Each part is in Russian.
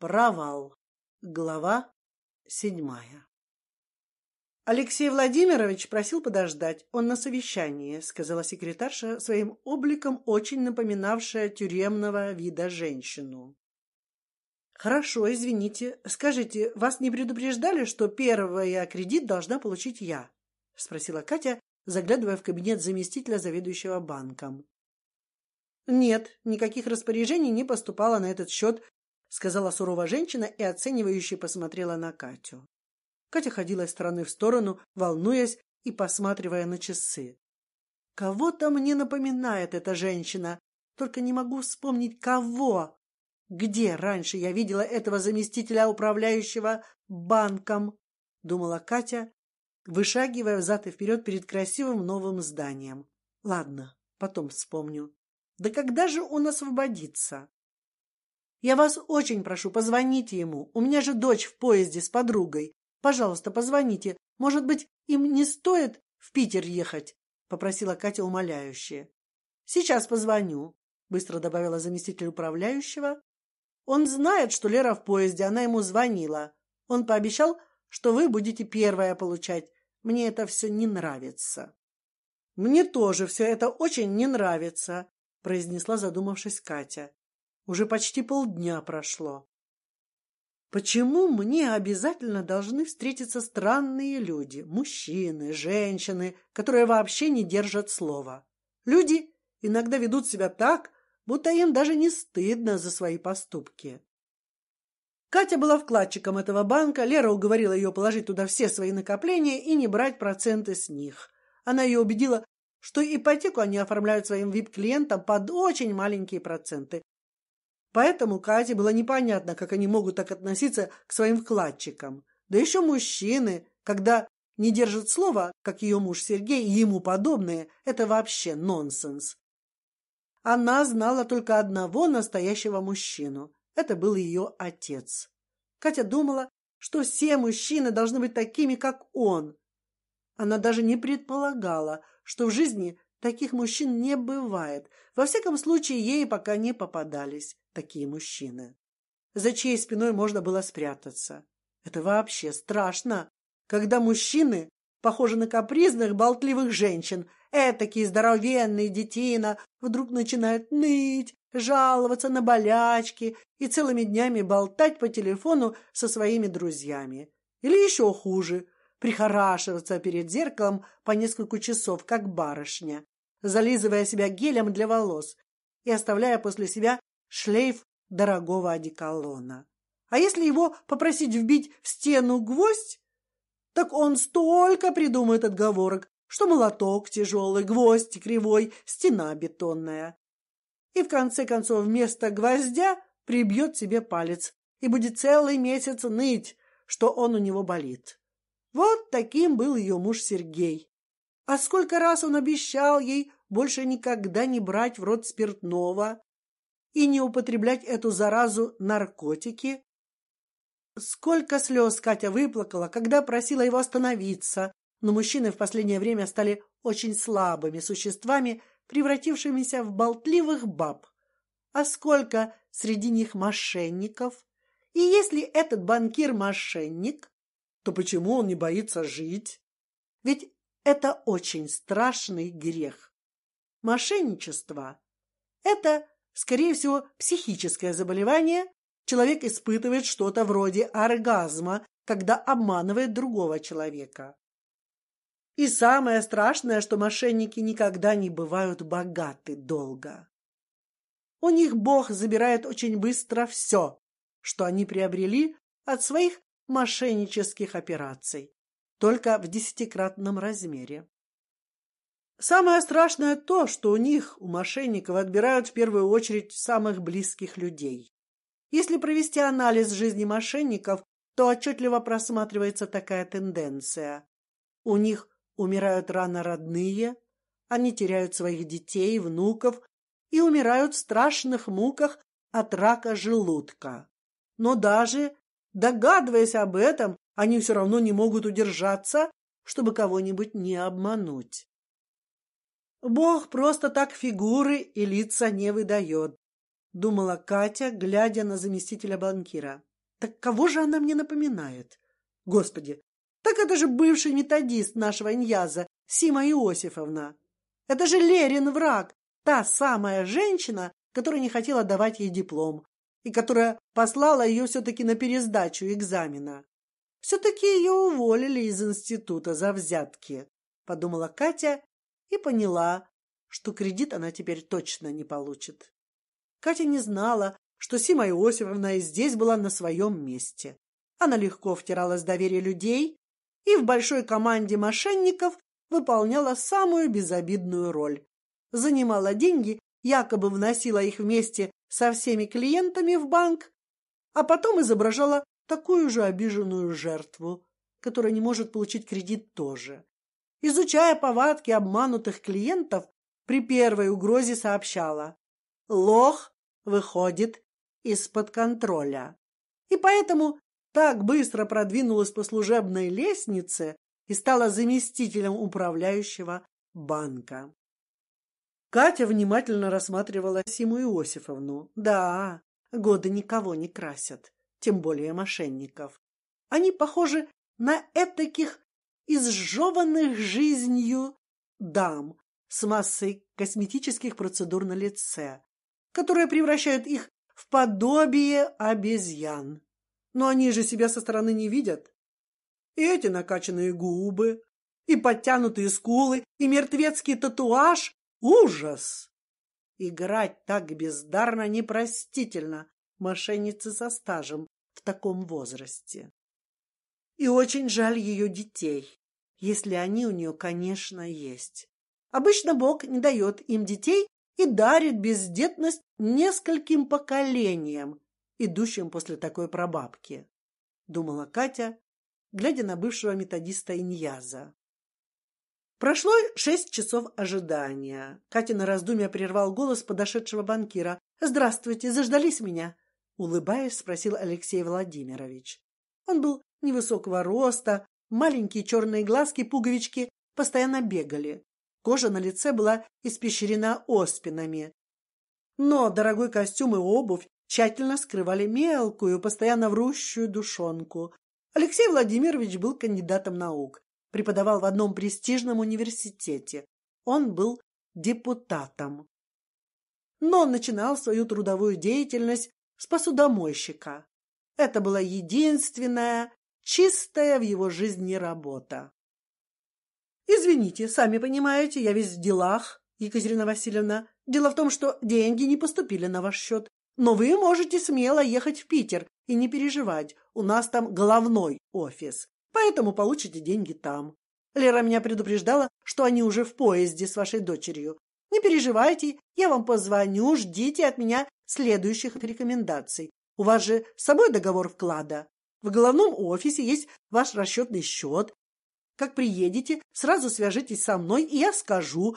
Провал. Глава седьмая. Алексей Владимирович просил подождать, он на совещании, сказала секретарша своим обликом, очень напоминавшая тюремного вида женщину. Хорошо, извините. Скажите, вас не предупреждали, что первый кредит должна получить я? спросила Катя, заглядывая в кабинет заместителя заведующего банком. Нет, никаких распоряжений не поступало на этот счет сказала суровая женщина и оценивающе посмотрела на Катю. Катя ходила из стороны в сторону, волнуясь и посматривая на часы. Кого-то мне напоминает эта женщина, только не могу вспомнить кого. Где раньше я видела этого заместителя управляющего банком? Думала Катя, вышагивая взад и вперед перед красивым новым зданием. Ладно, потом вспомню. Да когда же он освободится? Я вас очень прошу, позвоните ему. У меня же дочь в поезде с подругой. Пожалуйста, позвоните. Может быть, им не стоит в Питер ехать? попросила Катя умоляюще. Сейчас позвоню, быстро добавила заместитель управляющего. Он знает, что Лера в поезде, она ему звонила. Он пообещал, что вы будете первая получать. Мне это все не нравится. Мне тоже все это очень не нравится, произнесла, задумавшись Катя. Уже почти полдня прошло. Почему мне обязательно должны встретиться странные люди, мужчины, женщины, которые вообще не держат слова? Люди иногда ведут себя так, будто им даже не стыдно за свои поступки. Катя была вкладчиком этого банка. Лера уговорила ее положить туда все свои накопления и не брать проценты с них. Она ее убедила, что ипотеку они оформляют своим вип-клиентам под очень маленькие проценты, Поэтому Кате было непонятно, как они могут так относиться к своим вкладчикам. Да еще мужчины, когда не держат слова, как ее муж Сергей и ему подобные, это вообще нонсенс. Она знала только одного настоящего мужчину. Это был ее отец. Катя думала, что все мужчины должны быть такими, как он. Она даже не предполагала, что в жизни таких мужчин не бывает. Во всяком случае, ей пока не попадались такие мужчины. За чьей спиной можно было спрятаться? Это вообще страшно, когда мужчины похожи на капризных, болтливых женщин, этакие здоровенные детина вдруг начинают ныть, жаловаться на болячки и целыми днями болтать по телефону со своими друзьями. Или еще хуже, прихорашиваться перед зеркалом по несколько часов, как барышня, зализывая себя гелем для волос и оставляя после себя шлейф дорогого одеколона. А если его попросить вбить в стену гвоздь, так он столько придумает отговорок, что молоток тяжелый, гвоздь кривой, стена бетонная. И в конце концов вместо гвоздя прибьет себе палец и будет целый месяц ныть, что он у него болит. Вот таким был ее муж Сергей. А сколько раз он обещал ей больше никогда не брать в рот спиртного, и не употреблять эту заразу наркотики. Сколько слез Катя выплакала, когда просила его остановиться, но мужчины в последнее время стали очень слабыми существами, превратившимися в болтливых баб. А сколько среди них мошенников? И если этот банкир мошенник, то почему он не боится жить? Ведь это очень страшный грех. Мошенничество – это Скорее всего, психическое заболевание. Человек испытывает что-то вроде оргазма, когда обманывает другого человека. И самое страшное, что мошенники никогда не бывают богаты долго. У них Бог забирает очень быстро все, что они приобрели от своих мошеннических операций, только в десятикратном размере. Самое страшное то, что у них, у мошенников, отбирают в первую очередь самых близких людей. Если провести анализ жизни мошенников, то отчетливо просматривается такая тенденция: у них умирают рано родные, они теряют своих детей, внуков и умирают в страшных муках от рака желудка. Но даже догадываясь об этом, они все равно не могут удержаться, чтобы кого-нибудь не обмануть. Бог просто так фигуры и лица не выдает, думала Катя, глядя на заместителя банкира. Так кого же она мне напоминает? Господи, так это же бывший методист нашего Иньяза, Сима Иосифовна. Это же Лерин враг, та самая женщина, которая не хотела давать ей диплом и которая послала ее все-таки на пересдачу экзамена. Все-таки ее уволили из института за взятки, подумала Катя и поняла, что кредит она теперь точно не получит. Катя не знала, что Сима Иосифовна и здесь была на своем месте. Она легко втиралась в доверие людей и в большой команде мошенников выполняла самую безобидную роль. Занимала деньги, якобы вносила их вместе со всеми клиентами в банк, а потом изображала такую же обиженную жертву, которая не может получить кредит тоже. Изучая повадки обманутых клиентов, при первой угрозе сообщала: лох выходит из-под контроля, и поэтому так быстро продвинулась по служебной лестнице и стала заместителем управляющего банка. Катя внимательно рассматривала Симу Иосифовну. Да, годы никого не красят, тем более мошенников. Они похожи на этаких изжеванных жизнью дам с массой косметических процедур на лице, которые превращают их в подобие обезьян. Но они же себя со стороны не видят. И эти накачанные губы, и подтянутые скулы, и мертвецкий татуаж — ужас! Играть так бездарно непростительно мошенницы со стажем в таком возрасте. И очень жаль ее детей, если они у нее, конечно, есть. Обычно Бог не дает им детей и дарит бездетность нескольким поколениям, идущим после такой прабабки, думала Катя, глядя на бывшего методиста Иньяза. Прошло шесть часов ожидания. Катя на раздумье прервал голос подошедшего банкира. Здравствуйте, заждались меня? Улыбаясь, спросил Алексей Владимирович. Он был невысокого роста, маленькие черные глазки, пуговички постоянно бегали. Кожа на лице была испещрена оспинами. Но дорогой костюм и обувь тщательно скрывали мелкую, постоянно врущую душонку. Алексей Владимирович был кандидатом наук, преподавал в одном престижном университете. Он был депутатом. Но он начинал свою трудовую деятельность с посудомойщика. Это была единственная чистая в его жизни работа. Извините, сами понимаете, я весь в делах, Екатерина Васильевна. Дело в том, что деньги не поступили на ваш счет, но вы можете смело ехать в Питер и не переживать. У нас там головной офис, поэтому получите деньги там. Лера меня предупреждала, что они уже в поезде с вашей дочерью. Не переживайте, я вам позвоню, ждите от меня следующих рекомендаций. У вас же с собой договор вклада. В головном офисе есть ваш расчетный счет. Как приедете, сразу свяжитесь со мной, и я скажу,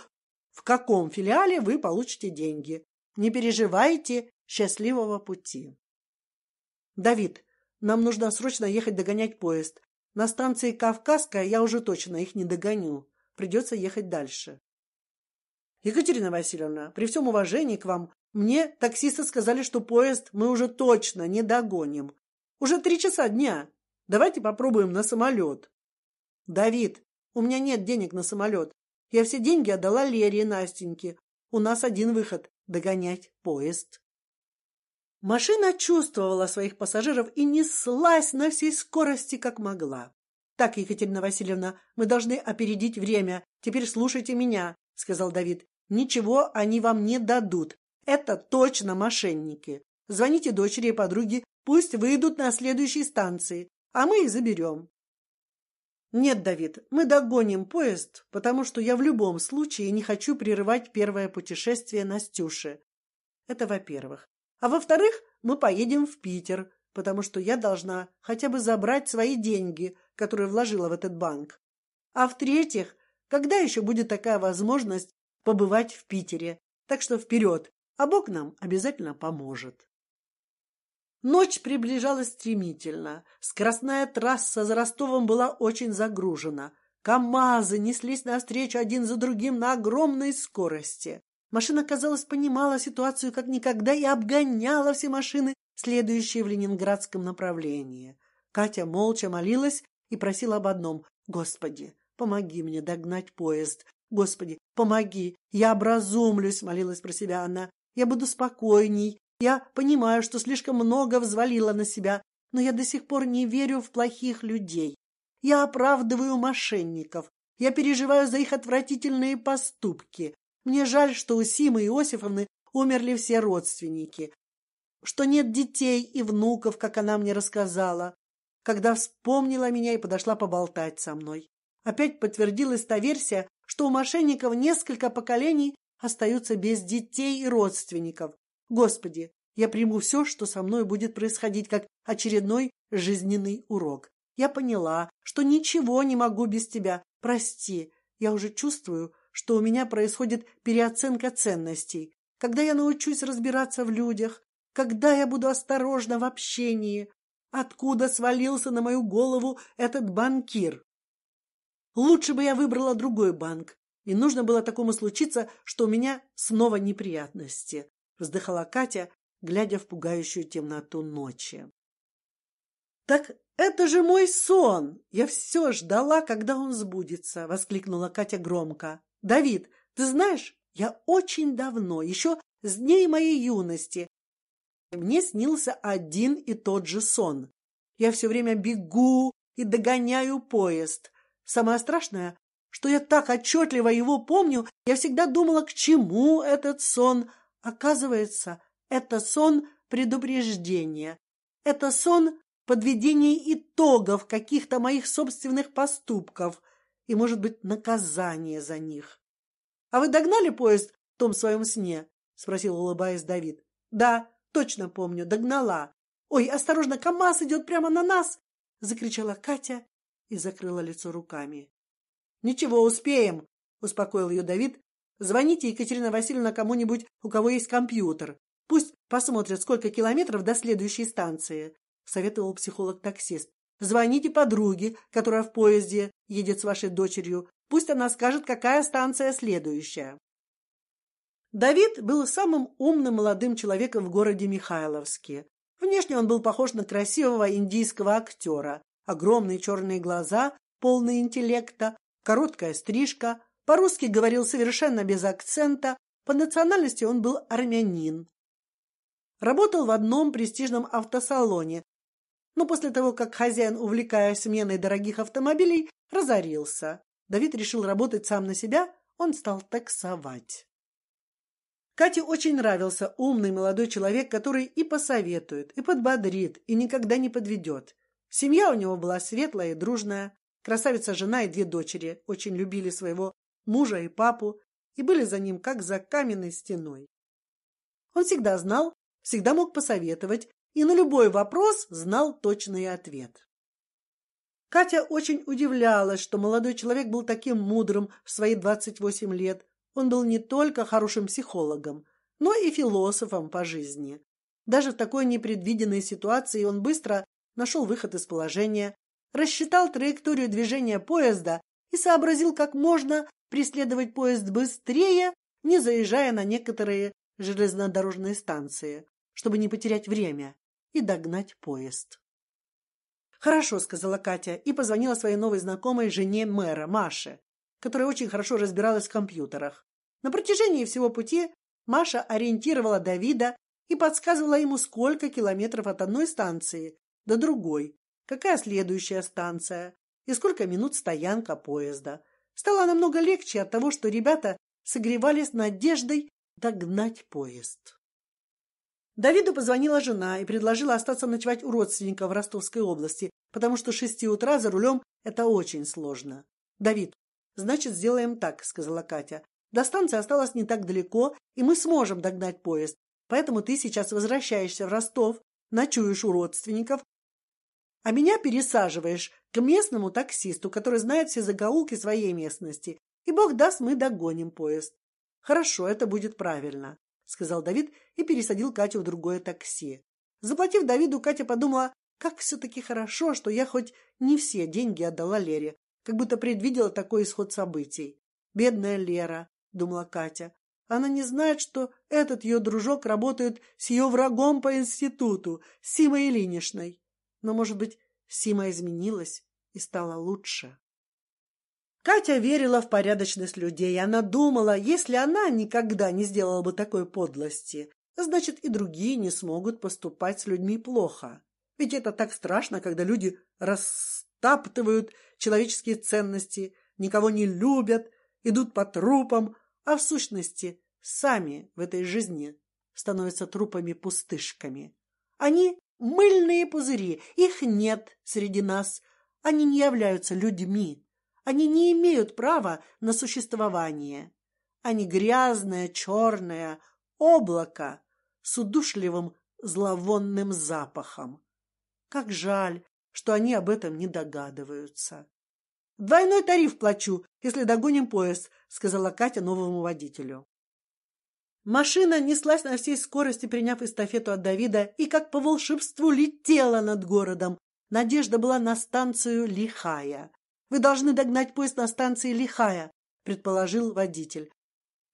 в каком филиале вы получите деньги. Не переживайте, счастливого пути. Давид, нам нужно срочно ехать догонять поезд. На станции Кавказская я уже точно их не догоню. Придется ехать дальше. Екатерина Васильевна, при всем уважении к вам, мне таксисты сказали, что поезд мы уже точно не догоним. Уже три часа дня. Давайте попробуем на самолет. Давид, у меня нет денег на самолет. Я все деньги отдала Лере и Настеньке. У нас один выход — догонять поезд. Машина чувствовала своих пассажиров и неслась на всей скорости, как могла. Так, Екатерина Васильевна, мы должны опередить время. Теперь слушайте меня, сказал Давид. Ничего они вам не дадут. Это точно мошенники. Звоните дочери и подруге, пусть выйдут на следующей станции, а мы их заберем. Нет, Давид, мы догоним поезд, потому что я в любом случае не хочу прерывать первое путешествие Настюши. Это во-первых. А во-вторых, мы поедем в Питер, потому что я должна хотя бы забрать свои деньги, которые вложила в этот банк. А в-третьих, когда еще будет такая возможность побывать в Питере? Так что вперед, а Бог нам обязательно поможет. Ночь приближалась стремительно. Скоростная трасса за Ростовом была очень загружена. КамАЗы неслись навстречу один за другим на огромной скорости. Машина, казалось, понимала ситуацию как никогда и обгоняла все машины, следующие в ленинградском направлении. Катя молча молилась и просила об одном: Господи, помоги мне догнать поезд. Господи, помоги, я образумлюсь, молилась про себя она. Я буду спокойней. Я понимаю, что слишком много взвалила на себя, но я до сих пор не верю в плохих людей. Я оправдываю мошенников. Я переживаю за их отвратительные поступки. Мне жаль, что у Симы Иосифовны умерли все родственники, что нет детей и внуков, как она мне рассказала, когда вспомнила меня и подошла поболтать со мной. Опять подтвердилась та версия, что у мошенников несколько поколений остаются без детей и родственников. Господи, я приму все, что со мной будет происходить, как очередной жизненный урок. Я поняла, что ничего не могу без тебя. Прости, я уже чувствую, что у меня происходит переоценка ценностей. Когда я научусь разбираться в людях, когда я буду осторожна в общении, откуда свалился на мою голову этот банкир? Лучше бы я выбрала другой банк. И нужно было такому случиться, что у меня снова неприятности. Вздыхала Катя, глядя в пугающую темноту ночи. Так это же мой сон! Я все ждала, когда он сбудется, воскликнула Катя громко. Давид, ты знаешь, я очень давно, еще с дней моей юности, мне снился один и тот же сон. Я все время бегу и догоняю поезд. Самое страшное, что я так отчетливо его помню, я всегда думала, к чему этот сон. Оказывается, это сон предупреждения. Это сон подведения итогов каких-то моих собственных поступков и, может быть, наказание за них. А вы догнали поезд в том своем сне? спросил, улыбаясь Давид. Да, точно помню, догнала. Ой, осторожно, КамАЗ идет прямо на нас! закричала Катя и закрыла лицо руками. Ничего, успеем, успокоил ее Давид. Звоните, Екатерина Васильевна, кому-нибудь, у кого есть компьютер. Пусть посмотрят, сколько километров до следующей станции. Советовал психолог-таксист. Звоните подруге, которая в поезде едет с вашей дочерью. Пусть она скажет, какая станция следующая. Давид был самым умным молодым человеком в городе Михайловске. Внешне он был похож на красивого индийского актера. Огромные черные глаза, полные интеллекта, короткая стрижка, по-русски говорил совершенно без акцента, по национальности он был армянин. Работал в одном престижном автосалоне, но после того, как хозяин, увлекаясь сменой дорогих автомобилей, разорился, Давид решил работать сам на себя. Он стал таксовать. Кате очень нравился умный молодой человек, который и посоветует, и подбодрит, и никогда не подведет. Семья у него была светлая и дружная. Красавица жена и две дочери очень любили своего мужа и папу и были за ним как за каменной стеной. Он всегда знал, всегда мог посоветовать и на любой вопрос знал точный ответ. Катя очень удивлялась, что молодой человек был таким мудрым в свои двадцать восемь лет. Он был не только хорошим психологом, но и философом по жизни. Даже в такой непредвиденной ситуации он быстро нашел выход из положения, рассчитал траекторию движения поезда и сообразил, как можно преследовать поезд быстрее, не заезжая на некоторые железнодорожные станции, чтобы не потерять время и догнать поезд. Хорошо, сказала Катя и позвонила своей новой знакомой жене мэра Маше, которая очень хорошо разбиралась в компьютерах. На протяжении всего пути Маша ориентировала Давида и подсказывала ему, сколько километров от одной станции до другой, какая следующая станция и сколько минут стоянка поезда. Стало намного легче от того, что ребята согревались надеждой догнать поезд. Давиду позвонила жена и предложила остаться ночевать у родственника в Ростовской области, потому что шести утра за рулем это очень сложно. Давид, значит, сделаем так, сказала Катя. До станции осталось не так далеко, и мы сможем догнать поезд. Поэтому ты сейчас возвращаешься в Ростов, ночуешь у родственников, а меня пересаживаешь к местному таксисту, который знает все закоулки своей местности. И бог даст, мы догоним поезд. Хорошо, это будет правильно, сказал Давид и пересадил Катю в другое такси. Заплатив Давиду, Катя подумала, как все-таки хорошо, что я хоть не все деньги отдала Лере, как будто предвидела такой исход событий. Бедная Лера, думала Катя, Она не знает, что этот ее дружок работает с ее врагом по институту, Симой Ильиничной. Но, может быть, Сима изменилась и стала лучше. Катя верила в порядочность людей. Она думала, если она никогда не сделала бы такой подлости, значит и другие не смогут поступать с людьми плохо. Ведь это так страшно, когда люди растаптывают человеческие ценности, никого не любят, идут по трупам, а в сущности сами в этой жизни становятся трупами-пустышками. Они мыльные пузыри, их нет среди нас, они не являются людьми, они не имеют права на существование. Они грязное черное облако с удушливым зловонным запахом. Как жаль, что они об этом не догадываются. Двойной тариф плачу, если догоним поезд, сказала Катя новому водителю. Машина неслась на всей скорости, приняв эстафету от Давида, и как по волшебству летела над городом. Надежда была на станцию Лихая. Вы должны догнать поезд на станции Лихая, предположил водитель.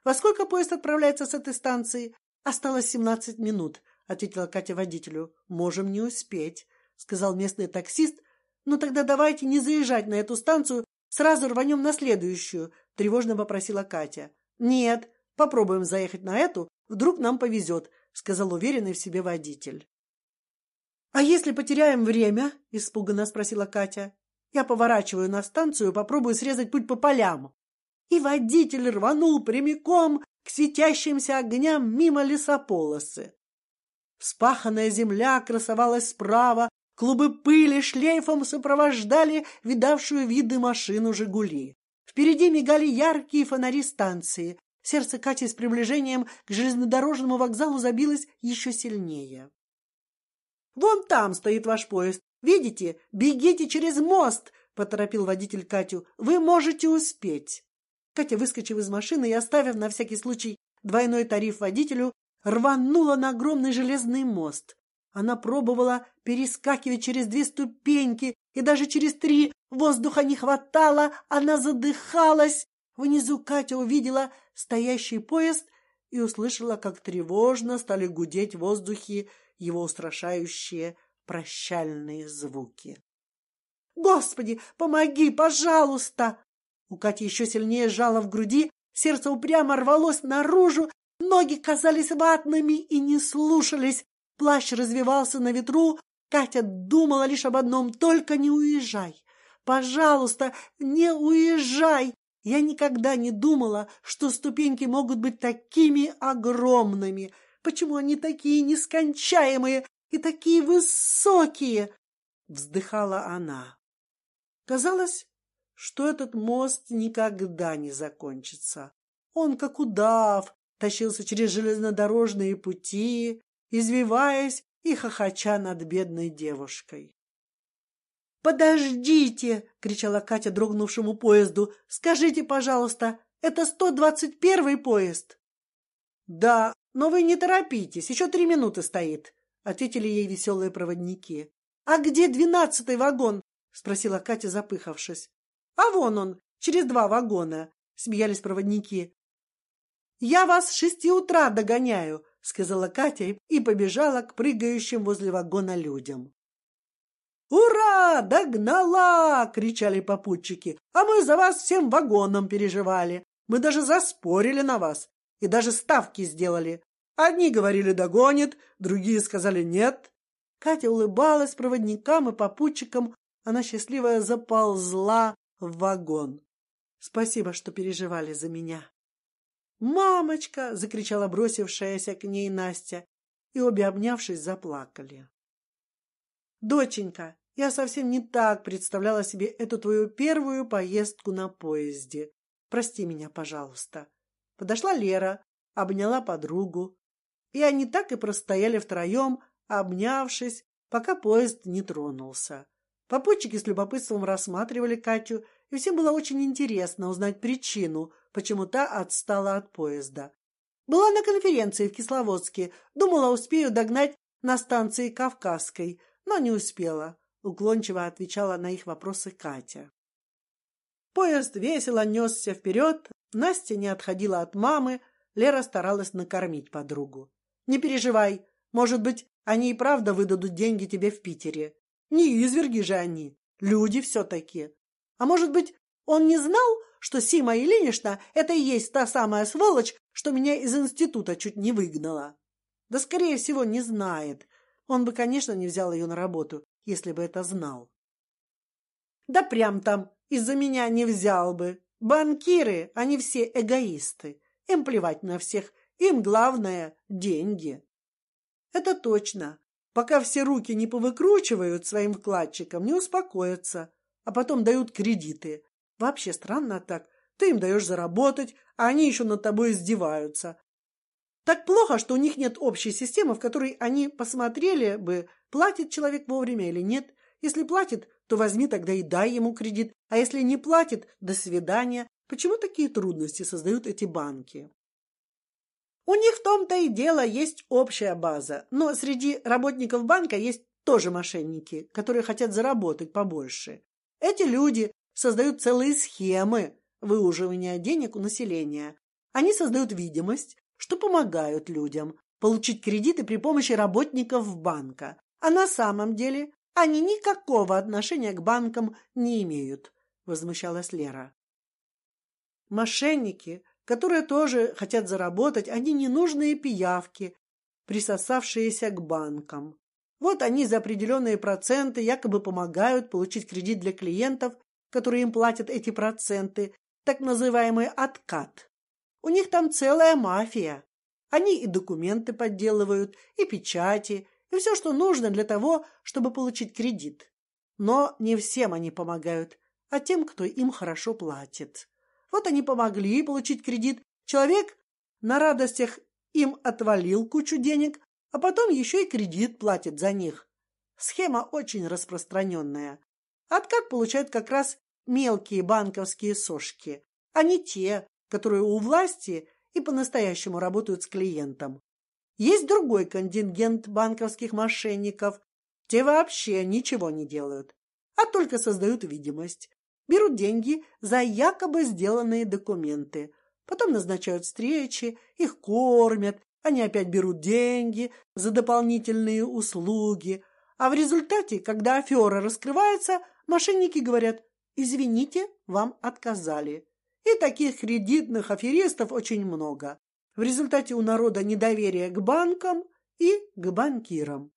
Во сколько поезд отправляется с этой станции? Осталось семнадцать минут, ответила Катя водителю. Можем не успеть, сказал местный таксист. Ну тогда давайте не заезжать на эту станцию, сразу рванем на следующую, тревожно попросила Катя. Нет, Попробуем заехать на эту, вдруг нам повезет, сказал уверенный в себе водитель. А если потеряем время? испуганно спросила Катя. Я поворачиваю на станцию, попробую срезать путь по полям. И водитель рванул прямиком к светящимся огням мимо лесополосы. Вспаханная земля красовалась справа, клубы пыли шлейфом сопровождали видавшую виды машину Жигули. Впереди мигали яркие фонари станции, Сердце Кати с приближением к железнодорожному вокзалу забилось еще сильнее. Вон там стоит ваш поезд. Видите? Бегите через мост, поторопил водитель Катю. Вы можете успеть. Катя, выскочив из машины и оставив на всякий случай двойной тариф водителю, рванула на огромный железный мост. Она пробовала перескакивать через две ступеньки, и даже через три воздуха не хватало, она задыхалась. Внизу Катя увидела стоящий поезд и услышала, как тревожно стали гудеть в воздухе его устрашающие прощальные звуки. Господи, помоги, пожалуйста! У Кати еще сильнее сжало в груди, сердце упрямо рвалось наружу, ноги казались ватными и не слушались. Плащ развивался на ветру. Катя думала лишь об одном: только не уезжай, пожалуйста, не уезжай. Я никогда не думала, что ступеньки могут быть такими огромными. Почему они такие нескончаемые и такие высокие? Вздыхала она. Казалось, что этот мост никогда не закончится. Он, как удав, тащился через железнодорожные пути, извиваясь и хохоча над бедной девушкой. Подождите! кричала Катя дрогнувшему поезду. Скажите, пожалуйста, это сто двадцать первый поезд? Да, но вы не торопитесь, еще три минуты стоит, ответили ей веселые проводники. А где двенадцатый вагон? спросила Катя, запыхавшись. А вон он, через два вагона, смеялись проводники. Я вас с шести утра догоняю, сказала Катя и побежала к прыгающим возле вагона людям. «Ура! Догнала!» — кричали попутчики. «А мы за вас всем вагоном переживали. Мы даже заспорили на вас и даже ставки сделали. Одни говорили догонит, другие сказали нет». Катя улыбалась проводникам и попутчикам. Она счастливая заползла в вагон. Спасибо, что переживали за меня. Мамочка! закричала бросившаяся к ней Настя, и обе, обнявшись, заплакали. Доченька, я совсем не так представляла себе эту твою первую поездку на поезде. Прости меня, пожалуйста. Подошла Лера, обняла подругу, и они так и простояли втроем, обнявшись, пока поезд не тронулся. Попутчики с любопытством рассматривали Катю, и всем было очень интересно узнать причину, почему та отстала от поезда. Была на конференции в Кисловодске, думала успею догнать на станции Кавказской, но не успела. Уклончиво отвечала на их вопросы Катя. Поезд весело несся вперед. Настя не отходила от мамы. Лера старалась накормить подругу. Не переживай, может быть, они и правда выдадут деньги тебе в Питере. Не изверги же они, люди все-таки. А может быть, он не знал, что Сима Ильинична — это и есть та самая сволочь, что меня из института чуть не выгнала. Да, скорее всего, не знает. Он бы, конечно, не взял ее на работу, если бы это знал. Да прям там из-за меня не взял бы. Банкиры, они все эгоисты. Им плевать на всех, им главное — деньги. Это точно. Пока все руки не повыкручивают своим вкладчикам, не успокоятся, а потом дают кредиты. Вообще странно так. Ты им даешь заработать, а они еще над тобой издеваются. Так плохо, что у них нет общей системы, в которой они посмотрели бы, платит человек вовремя или нет. Если платит, то возьми тогда и дай ему кредит, а если не платит, до свидания. Почему такие трудности создают эти банки? У них в том-то и дело есть общая база, но среди работников банка есть тоже мошенники, которые хотят заработать побольше. Эти люди создают целые схемы выуживания денег у населения. Они создают видимость, что помогают людям получить кредиты при помощи работников банка, а на самом деле они никакого отношения к банкам не имеют. Возмущалась Лера. Мошенники которые тоже хотят заработать, они ненужные пиявки, присосавшиеся к банкам. Вот они за определенные проценты якобы помогают получить кредит для клиентов, которые им платят эти проценты, так называемый откат. У них там целая мафия. Они и документы подделывают, и печати, и все, что нужно для того, чтобы получить кредит. Но не всем они помогают, а тем, кто им хорошо платит. Вот они помогли получить кредит. Человек на радостях им отвалил кучу денег, а потом еще и кредит платит за них. Схема очень распространенная. Откат получают как раз мелкие банковские сошки, а не те, которые у власти и по-настоящему работают с клиентом. Есть другой контингент банковских мошенников. Те вообще ничего не делают, а только создают видимость берут деньги за якобы сделанные документы, потом назначают встречи, их кормят, они опять берут деньги за дополнительные услуги, а в результате, когда афера раскрывается, мошенники говорят: "Извините, вам отказали". И таких кредитных аферистов очень много. В результате у народа недоверие к банкам и к банкирам.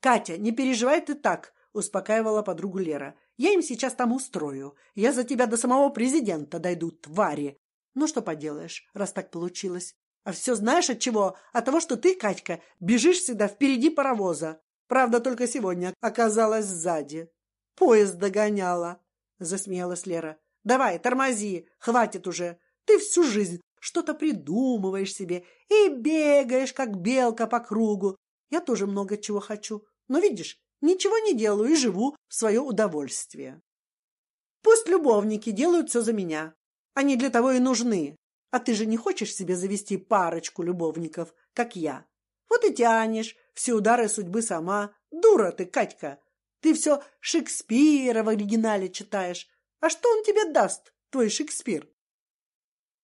Катя, не переживай ты так, успокаивала подругу Лера. Я им сейчас там устрою. Я за тебя до самого президента дойду, твари. Ну что поделаешь, раз так получилось. А все знаешь от чего? От того, что ты, Катька, бежишь всегда впереди паровоза. Правда, только сегодня оказалась сзади. Поезд догоняла. Засмеялась Лера. Давай, тормози, хватит уже. Ты всю жизнь что-то придумываешь себе и бегаешь, как белка по кругу. Я тоже много чего хочу, но видишь, Ничего не делаю и живу в свое удовольствие. Пусть любовники делают все за меня. Они для того и нужны. А ты же не хочешь себе завести парочку любовников, как я? Вот и тянешь все удары судьбы сама. Дура ты, Катька. Ты все Шекспира в оригинале читаешь. А что он тебе даст, твой Шекспир?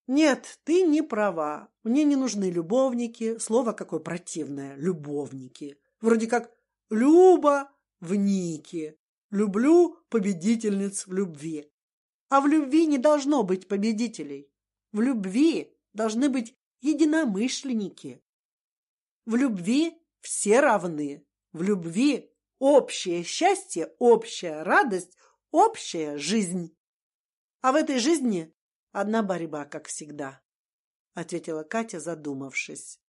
Нет, ты не права. Мне не нужны любовники. Слово какое противное, любовники. Вроде как Люба в Нике. Люблю победительниц в любви. А в любви не должно быть победителей. В любви должны быть единомышленники. В любви все равны. В любви общее счастье, общая радость, общая жизнь. А в этой жизни одна борьба, как всегда, ответила Катя, задумавшись.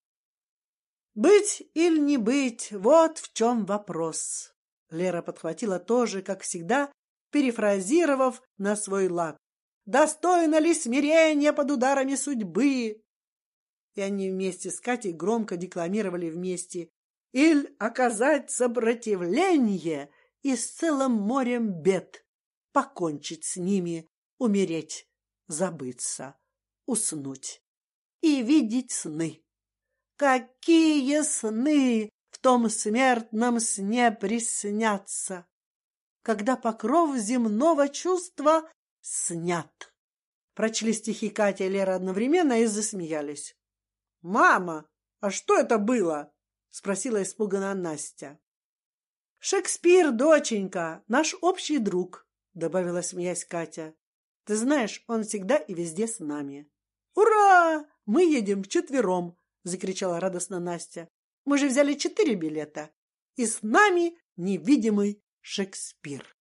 Быть или не быть, вот в чем вопрос. Лера подхватила тоже, как всегда, перефразировав на свой лад. Достойно ли смирения под ударами судьбы? И они вместе с Катей громко декламировали вместе. Иль оказать сопротивление и с целым морем бед покончить с ними, умереть, забыться, уснуть и видеть сны. Какие сны в том смертном сне приснятся, когда покров земного чувства снят, Прочли стихи Катя и Лера одновременно и засмеялись. Мама, а что это было? спросила испуганная Настя. Шекспир, доченька, наш общий друг, добавила смеясь Катя. Ты знаешь, он всегда и везде с нами. Ура! Мы едем вчетвером, закричала радостно Настя. Мы же взяли четыре билета, и с нами невидимый Шекспир.